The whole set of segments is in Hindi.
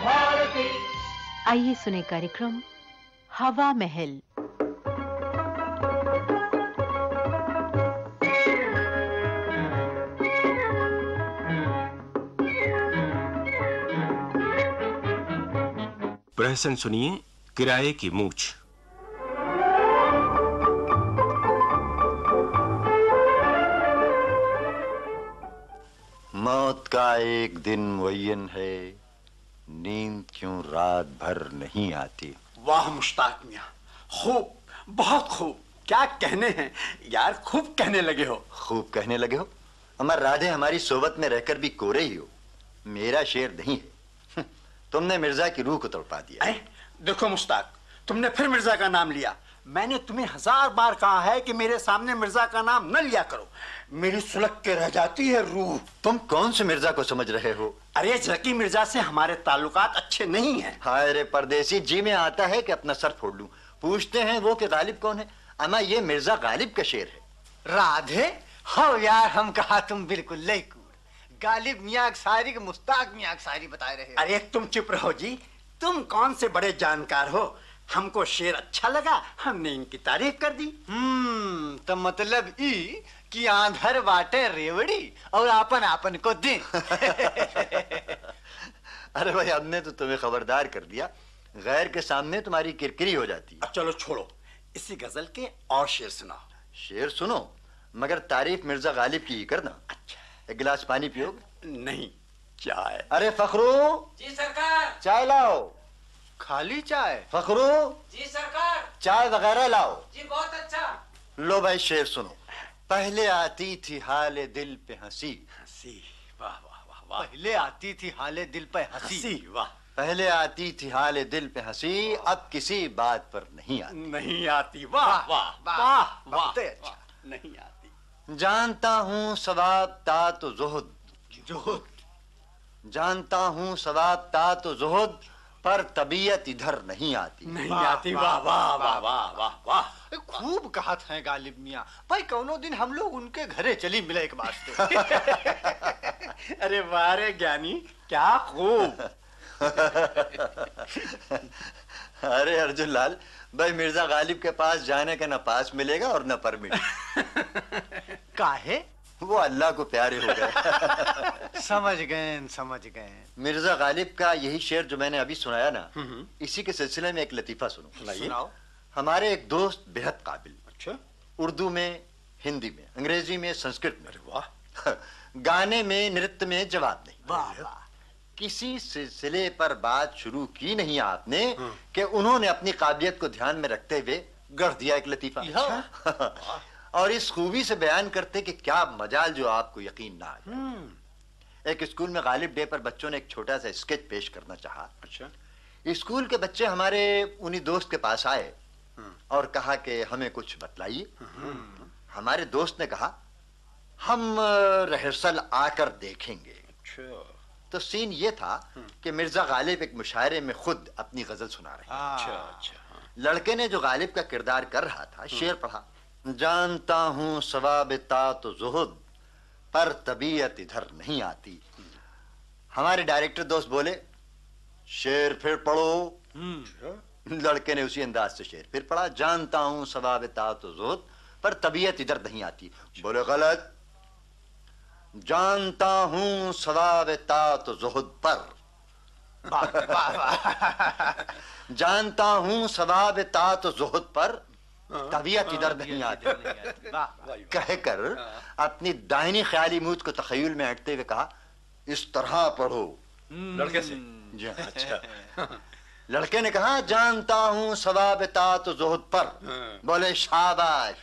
भारती आइए सुने कार्यक्रम हवा महल। प्रहसन सुनिए किराए की मूछ। मौत का एक दिन मुयन है। नींद क्यों रात भर नहीं आती? वाह मुश्ताक मियाँ खूब बहुत खूब। क्या कहने हैं? यार खूब कहने लगे हो। खूब कहने लगे हो? अमर राधे हमारी सोबत में रहकर भी कोरे ही हो। मेरा शेर नहीं है। तुमने मिर्ज़ा की रूह को तड़पा दिया। देखो मुश्ताक तुमने फिर मिर्ज़ा का नाम लिया। मैंने तुम्हें हज़ार बार कहा है कि मेरे सामने मिर्ज़ा का नाम न लिया करो। मेरी सुलग के रह जाती है रूह। तुम कौन से मिर्ज़ा को समझ रहे हो? अरे जकी मिर्ज़ा से हमारे ताल्लुकात अच्छे नहीं हैं। हाय रे परदेसी जी में आता है कि अपना सर फोड़ लूँ? पूछते हैं वो कि गालिब कौन है? अमा ये मिर्ज़ा गालिब का शेर है। राधे हो यार हम कहा तुम बिल्कुल लेकूर गालिब मियाँ अक्सारी के मुस्ताक मियाँ अक्सारी बता रहे अरे तुम चुप रहो जी। तुम कौन से बड़े जानकार हो? हमको शेर अच्छा लगा हमने इनकी तारीफ़ कर दी। हम्म तो मतलब ई कि आंधर बाटे रेवड़ी और आपन आपन को दे। अरे भाई हमने तो तुम्हें खबरदार कर दिया। गैर के सामने तुम्हारी किरकिरी हो जाती। है चलो छोड़ो इसी गज़ल के और शेर सुनाओ। शेर सुनो मगर तारीफ़ मिर्ज़ा गालिब की ही करना। अच्छा। एक गिलास पानी पियोगे? नहीं चाय। अरे फखरू! जी सरकार! चाय लाओ। खाली चाय। फखरू। जी सरकार। चाय वगैरह लाओ। जी बहुत अच्छा। लो भाई शेर सुनो। पहले आती थी हाल दिल पे हँसी। हँसी? वाह वाह वाह वाह। पहले आती थी हाले दिल पे हँसी। हँसी वाह। पहले आती थी हाल दिल पे हँसी अब किसी बात पर नहीं आती। नहीं आती। वाह वाह वाह, वाह अच्छा। नहीं आती। जानता हूँ सवाब ता तो जुहद। जो जानता हूँ सवाब ता तो जुहद। पर तबीयत इधर नहीं आती। नहीं वाह, आती वाह, वाह वाह वाह, वाह वाह वाह वाह खूब कहा था गालिब मियाँ। भाई कौनो दिन हम लोग उनके घरे चली मिले एक वास्ते अरे वारे ज्ञानी क्या खूब। अरे अर्जुन लाल भाई मिर्ज़ा गालिब के पास जाने का ना पास मिलेगा और न परमिट। काहे? वो अल्लाह को प्यारे हो गए। समझ गए समझ गए। मिर्ज़ा गालिब का यही शेर जो मैंने अभी सुनाया ना इसी के सिलसिले में एक लतीफा सुनो। सुनाओ। हमारे एक दोस्त बेहद काबिल। अच्छा। उर्दू में हिंदी में अंग्रेज़ी में संस्कृत में। वाह। गाने में नृत्य में जवाब नहीं। वाह वाह। किसी सिलसिले पर बात शुरू की नहीं आपने कि उन्होंने अपनी काबिलियत को ध्यान में रखते हुए गढ़ दिया एक लतीफा। और इस खूबी से बयान करते कि क्या मजाल जो आपको यकीन ना आए। एक स्कूल में गालिब डे पर बच्चों ने एक छोटा सा स्केच पेश करना चाहा। अच्छा। स्कूल के बच्चे हमारे उन्हीं दोस्त के पास आए और कहा कि हमें कुछ बतलाइए। हमारे दोस्त ने कहा हम रिहर्सल आकर देखेंगे। अच्छा। तो सीन ये था कि मिर्ज़ा गालिब एक मुशायरे में खुद अपनी गज़ल सुना रहे अच्छा अच्छा लड़के ने जो गालिब का किरदार कर रहा था शेर पढ़ा। जानता हूँ सवाब ता जुहद पर तबीयत इधर नहीं आती। हमारे डायरेक्टर दोस्त बोले शेर फिर पढ़ो। लड़के ने उसी अंदाज से शेर फिर पढ़ा जानता हूँ सवाब ता जुहद पर तबीयत इधर नहीं आती। बोले गलत। जानता हूँ सवाब ता जुहद पर। जानता हूँ सवाब ता तो जुहद पर। तबीयत इधर नहीं आती। कहकर अपनी दाहिनी ख्याली मूद को तखयल में हटते हुए कहा इस तरह पढ़ो। लड़के से। जी हाँ, अच्छा। लड़के ने कहा जानता हूँ सवाब ता तो जुहद पर। बोले शाबाश।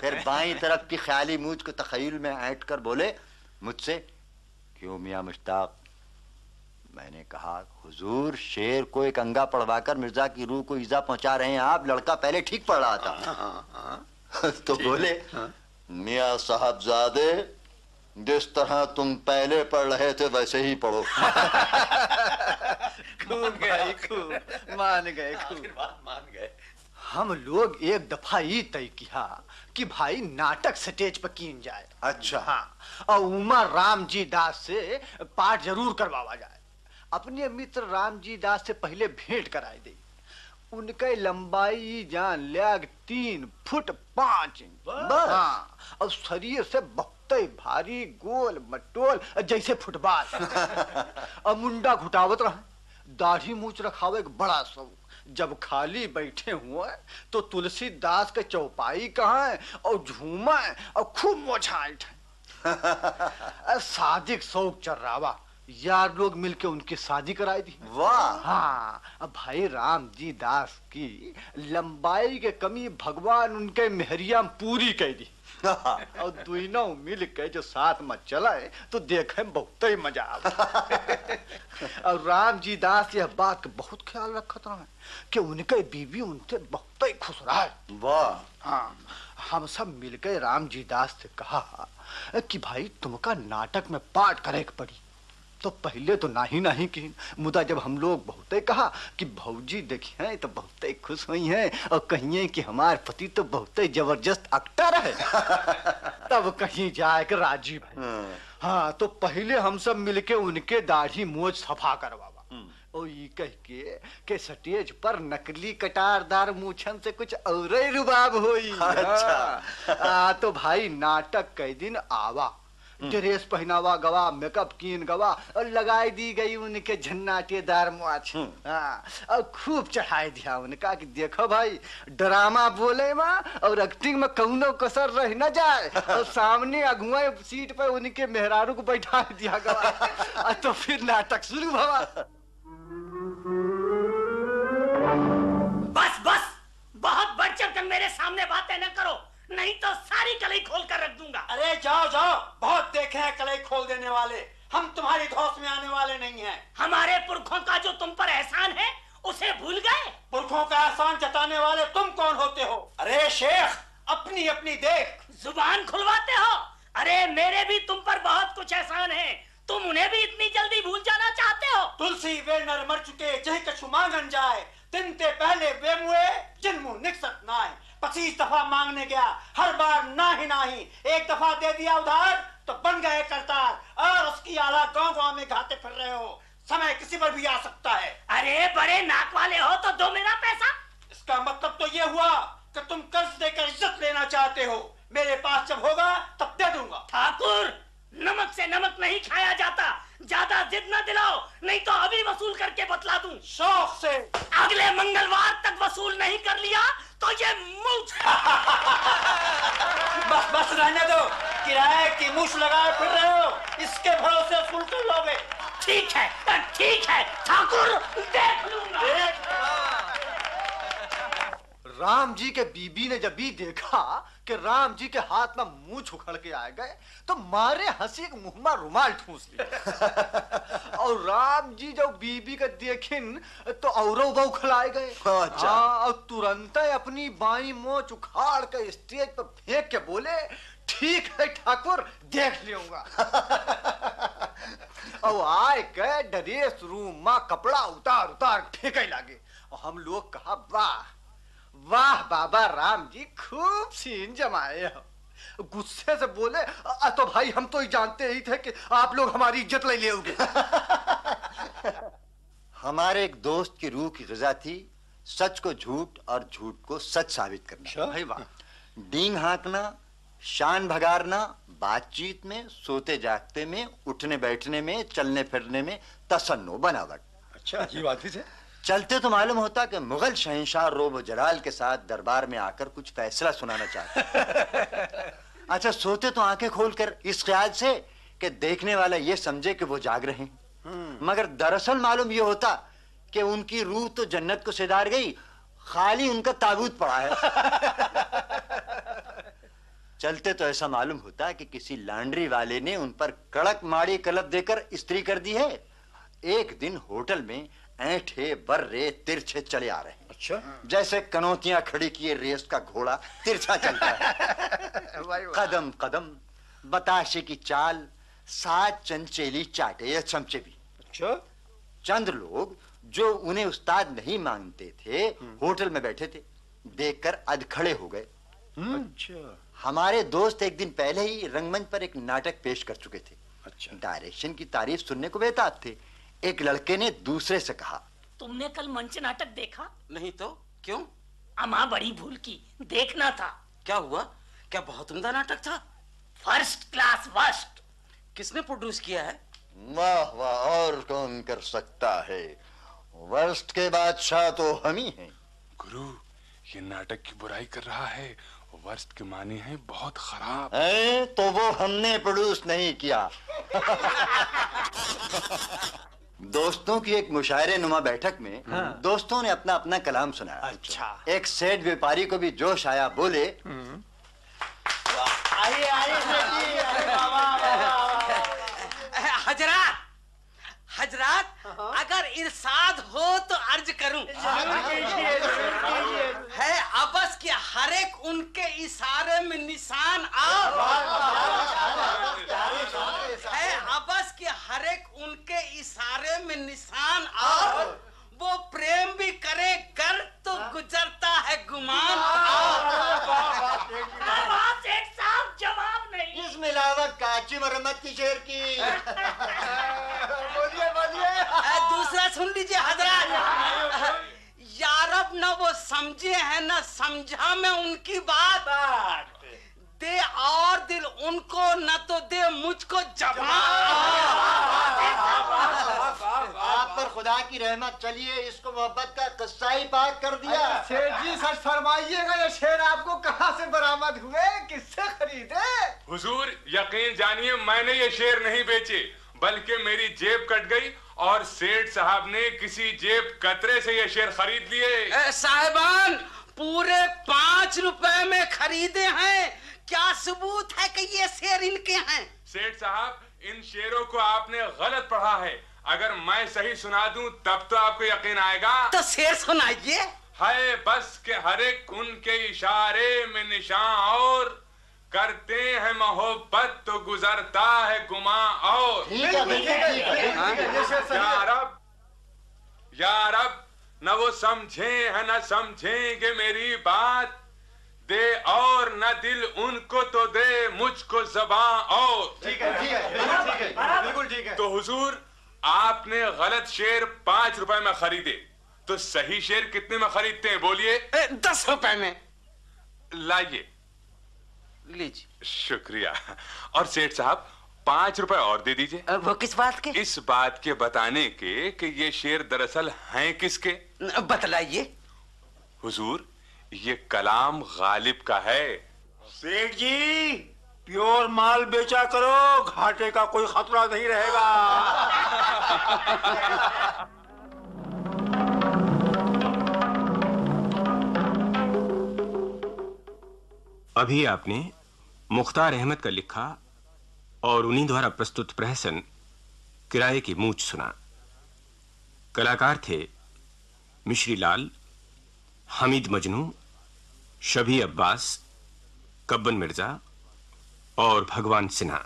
फिर बाई तरफ़ की ख्याली मूझ को तखयल में ऐट कर बोले मुझसे क्यों मियाँ मुश्ताक मैंने कहा हुजूर शेर को एक अंगा पढ़वाकर मिर्ज़ा की रूह को ईजा पहुँचा रहे हैं आप लड़का पहले ठीक पढ़ रहा था। तो बोले मियाँ साहबजादे जिस तरह तुम पहले पढ़ रहे थे वैसे ही पढ़ो। खूब गए खूब। मान गए खूब। मान गए। हम लोग एक दफ़ा ये तय किया कि भाई नाटक स्टेज पर कीन जाए। अच्छा। हाँ और उमा राम जी दास से पाठ ज़रूर करवावा जाए। अपने मित्र रामजी दास से पहले भेंट कराई दी। उनके लंबाई जान लग तीन फुट पाँच इंच। बस। हाँ। और शरीर से बहुत ही भारी गोल मटोल जैसे फुटबॉल। और मुंडा घुटावत रहे। दाढ़ी मूछ रखावे एक बड़ा शौक जब खाली बैठे हुए तो तुलसीदास के चौपाई कहा और झूमा और खूब मोछाई सादिक शौक चर्रावा। यार लोग मिलके उनकी शादी कराई थी। वाह। हाँ अब भाई राम जी दास की लंबाई के कमी भगवान उनके मेहरिया पूरी कह दी। और दोनों मिल के जो साथ में चलाए तो देखे बहुत ही मज़ा आवे और राम जी दास यह बात का बहुत ख्याल रखत रहे कि उनके बीवी उनसे बहुत ही खुश रहा। वाह। हाँ हम सब मिलकर राम जी दास से कहा कि भाई तुमका नाटक में पाठ करे पड़ी। तो पहले तो नहीं नहीं की मुदा जब हम लोग बहुत कहा कि भौजी देखी हैं तो बहुत खुश हुई हैं और कहिए कि हमारे पति तो बहुत ही ज़बरदस्त एक्टर है तब कहीं जाए के राज़ी भाई हाँ। हाँ तो पहले हम सब मिलके उनके दाढ़ी मोज सफ़ा करवावा ओ ये कह के के स्टेज पर नकली कटारदार मूछन से कुछ और रुबाब होई अच्छा। हाँ। आ, तो भाई नाटक कई दिन आवा ड्रेस पहनावा गवा मेकअप कीन गवा और लगाई दी गई उनके झन्नाटेदार मुआछ हाँ और खूब चढ़ाई दिया उनका कि देखो भाई ड्रामा बोले में और एक्टिंग में कौनो कसर रह न जाए। और सामने अगुआ सीट पर उनके मेहरारू को बैठा दिया गवा। तो फिर नाटक शुरू हुआ बस बस बहुत बढ़ चढ़ मेरे सामने बातें न करो। नहीं तो सारी कलई खोल कर रख दूँगा। अरे जाओ जाओ। बहुत देखे हैं कलई खोल देने वाले। हम तुम्हारी धौस में आने वाले नहीं हैं। हमारे पुरखों का जो तुम पर एहसान है उसे भूल गए? पुरखों का एहसान जताने वाले तुम कौन होते हो? अरे शेख अपनी अपनी देख। ज़ुबान खुलवाते हो? अरे मेरे भी तुम पर बहुत कुछ एहसान है। तुम उन्हें भी इतनी जल्दी भूल जाना चाहते हो? तुलसी वे नर मर चुके जही कछु मांगन जाए दिन ते पहले वे मुए जिन मुँह निकसत नाए। पच्चीस दफ़ा मांगने गया। हर बार ना ही ना ही। एक दफ़ा दे दिया उधार तो बन गए करतार। और उसकी आला गाँव गाँव में घाते फिर रहे हो। समय किसी पर भी आ सकता है। अरे बड़े नाक वाले हो तो दो मेरा पैसा। इसका मतलब तो ये हुआ कि तुम कर्ज देकर इज़्ज़त लेना चाहते हो। मेरे पास जब होगा तब दे दूँगा। ठाकुर नमक से नमक नहीं खाया जाता। ज़्यादा जिद न दिलाओ नहीं तो अभी वसूल करके बतला दूँ। शौक से। अगले मंगलवार तक वसूल नहीं कर लिया तो ये मुँह बस बस रहने दो। किराए की मुश लगाए फिर रहे हो। इसके भरोसे वसूल कर लोगे ठीक है ठीक है ठाकुर देख लूँगा। राम जी के बीबी ने जब भी देखा कि राम जी के हाथ में मुँह उखड़ के आ गए तो मारे हँसी मुँह में रुमाल ठूस लिया और राम जी जब बीबी के देखिन तो औरो बहु खिलाए गए। अच्छा। हाँ, और तुरंत अपनी बाई मोच उखाड़ के स्टेज पर फेंक के बोले ठीक है ठाकुर देख लूँगा और आए के ड्रेस रूम में कपड़ा उतार उतार फेंके लागे। और हम लोग कहा वाह वाह बाबा राम जी खूब सीन जमाए हो। गुस्से से बोले "अ, तो भाई हम तो ही जानते ही थे कि आप लोग हमारी इज़्ज़त ले लोगे हमारे एक दोस्त की रूह की गजा थी सच को झूठ और झूठ को सच साबित करना। भाई वाह। डींग हाँकना शान भगारना बातचीत में सोते जागते में उठने बैठने में चलने फिरने में तसन्नो बनावट। अच्छा अजीब आदमी थे। चलते तो मालूम होता कि मुगल शहनशाह रोब जलाल के साथ दरबार में आकर कुछ फैसला सुनाना चाहते अच्छा सोते तो आँखें खोलकर इस ख्याल से कि देखने वाला ये समझे कि वो जाग रहे हैं। मगर दरअसल मालूम ये होता कि उनकी रूह तो जन्नत को सिधार गई खाली उनका ताबूत पड़ा है। चलते तो ऐसा मालूम होता कि किसी लांड्री वाले ने उन पर कड़क माड़ी कलप देकर स्त्री कर दी है। एक दिन होटल में ऐठे बर्रे तिरछे चले आ रहे हैं। अच्छा। जैसे कनौतियाँ खड़ी किए रेस का घोड़ा तिरछा चलता है। कदम कदम बताशे की चाल सात चंचेली चाटे या चमचे भी। अच्छा। चंद लोग जो उन्हें उस्ताद नहीं मानते थे होटल में बैठे थे देखकर अधखड़े हो गए। अच्छा। हमारे दोस्त एक दिन पहले ही रंगमंच पर एक नाटक पेश कर चुके थे। अच्छा। डायरेक्शन की तारीफ़ सुनने को बेताब थे। एक लड़के ने दूसरे से कहा तुमने कल मंच नाटक देखा? नहीं तो क्यों? अमा बड़ी भूल की देखना था। क्या हुआ? क्या बहुत उम्दा नाटक था? फ़र्स्ट क्लास फ़र्स्ट किसने प्रोड्यूस किया है? वाह वाह और कौन कर सकता है? वर्स्ट के बादशाह तो हम ही हैं। गुरु ये नाटक की बुराई कर रहा है। वर्स्ट के माने हैं बहुत खराब। है तो वो हमने प्रोड्यूस नहीं किया। दोस्तों की एक मुशायरे नुमा बैठक में हाँ। दोस्तों ने अपना अपना कलाम सुनाया अच्छा एक सेठ व्यापारी को भी जोश आया बोले आइए आइए सेठ जी अरे वाह, वाह, वाह, वाह। हजरात हजरात अगर इरसाद हो तो अर्ज़ करूँ है अबस के हर एक उनके इशारे में निशान आओ है अबस के हर एक इशारे में निशान और वो प्रेम भी करे कर तो गुजरता है गुमान वहाँ सेठ साहब जवाब नहीं। इसमें अलावा काची मरम्मत की शेर की। बोलिए बोलिए। दूसरा सुन लीजिए हज़रत। यारब न वो समझे हैं न समझा मैं उनकी बात। दे और दिल उनको न तो दे मुझको जवाब। खुदा की रहमत चलिए इसको मोहब्बत का किस्सा ही पाक कर दिया। सेठ जी सच फरमाइएगा ये शेर आपको कहाँ से बरामद हुए? किससे खरीदे? हुजूर यकीन जानिए मैंने ये शेर नहीं बेचे बल्कि मेरी जेब कट गई और सेठ साहब ने किसी जेब कतरे से ये शेर खरीद लिए। साहिबान पूरे पाँच रुपए में खरीदे हैं। क्या सबूत है कि ये शेर इनके हैं? सेठ साहब इन शेरों को आपने गलत पढ़ा है। अगर मैं सही सुना दूँ तब तो आपको यकीन आएगा। तो शेर सुनाइए। है बस के हर एक उनके इशारे में निशान और करते हैं मोहब्बत तो गुजरता है गुमा और। यारब है बिल्कुल ठीक है ठीक है, ये शेर सही है। या रब या रब न वो समझे है न समझेंगे मेरी बात। दे और न दिल उनको तो दे मुझको जबा और। ठीक है ठीक है बिल्कुल ठीक है बिल्कुल ठीक है। तो हुजूर आपने गलत शेर पाँच रुपए में खरीदे। तो सही शेर कितने में खरीदते हैं? बोलिए। दस रुपए में। लाइए। लीजिए। शुक्रिया। और सेठ साहब पाँच रुपए और दे दीजिए। वो किस बात के? इस बात के बताने के कि ये शेर दरअसल हैं किसके? बतलाइए। हुजूर ये कलाम गालिब का है। सेठ जी! प्योर माल बेचा करो, घाटे का कोई खतरा नहीं रहेगा। अभी आपने मुख्तार अहमद का लिखा और उन्हीं द्वारा प्रस्तुत प्रहसन किराए की मूछ सुना। कलाकार थे मिश्री लाल, हमीद मजनू, शबी अब्बास, कब्बन मिर्ज़ा और भगवान सिन्हा।